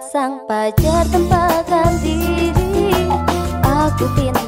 sang pacar tempatkan diri. Aku pinta engkau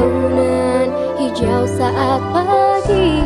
Daunan hijau saat pagi.